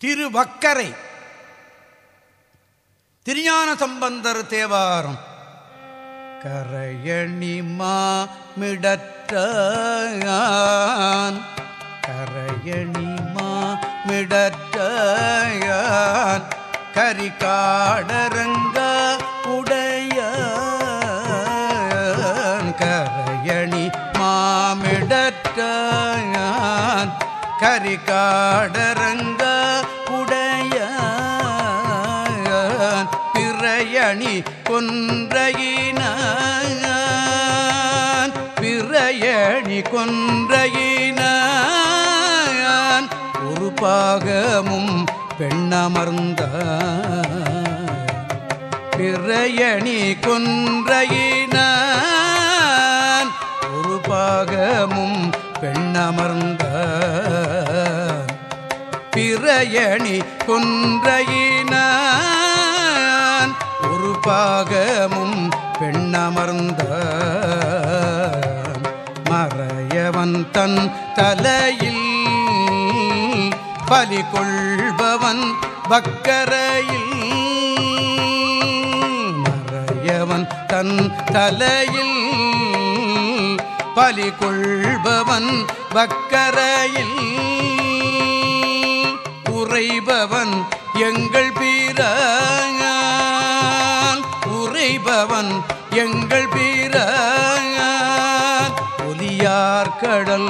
திருவக்கரை. திருஞான சம்பந்தர் தேவாரம். கரையணி மாமிடற்றான் கரையணி மாமிடற்றான் கரிகாடரங்க உடைய கரையணி மாமிடற்றான் கரிகாடரங்க அணி கொன்றையினான். பிறையணி கொன்றையினான். ஒரு பாகமும் பெண்ணமர்ந்த பிறையணி கொன்றையினான். ஒரு பாகமும் பெண்ணமர்ந்த பிறையணி கொன்றையினான். பாகமும் பெண்ணமர்ந்த மறையவன் தன் தலையில் பலி கொள்பவன் பக்கரையில் மறையவன் தன் தலையில் பலி கொள்பவன் பக்கரையில் உறைபவன் எங்கள் பீரா உறைபவன் எங்கள் பீர ஒலியார் கடல்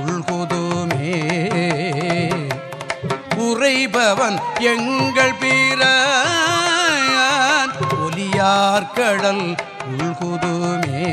உள்குதுமே. உறைபவன் எங்கள் பீர ஒலியார் கடல் உள்குதுமே.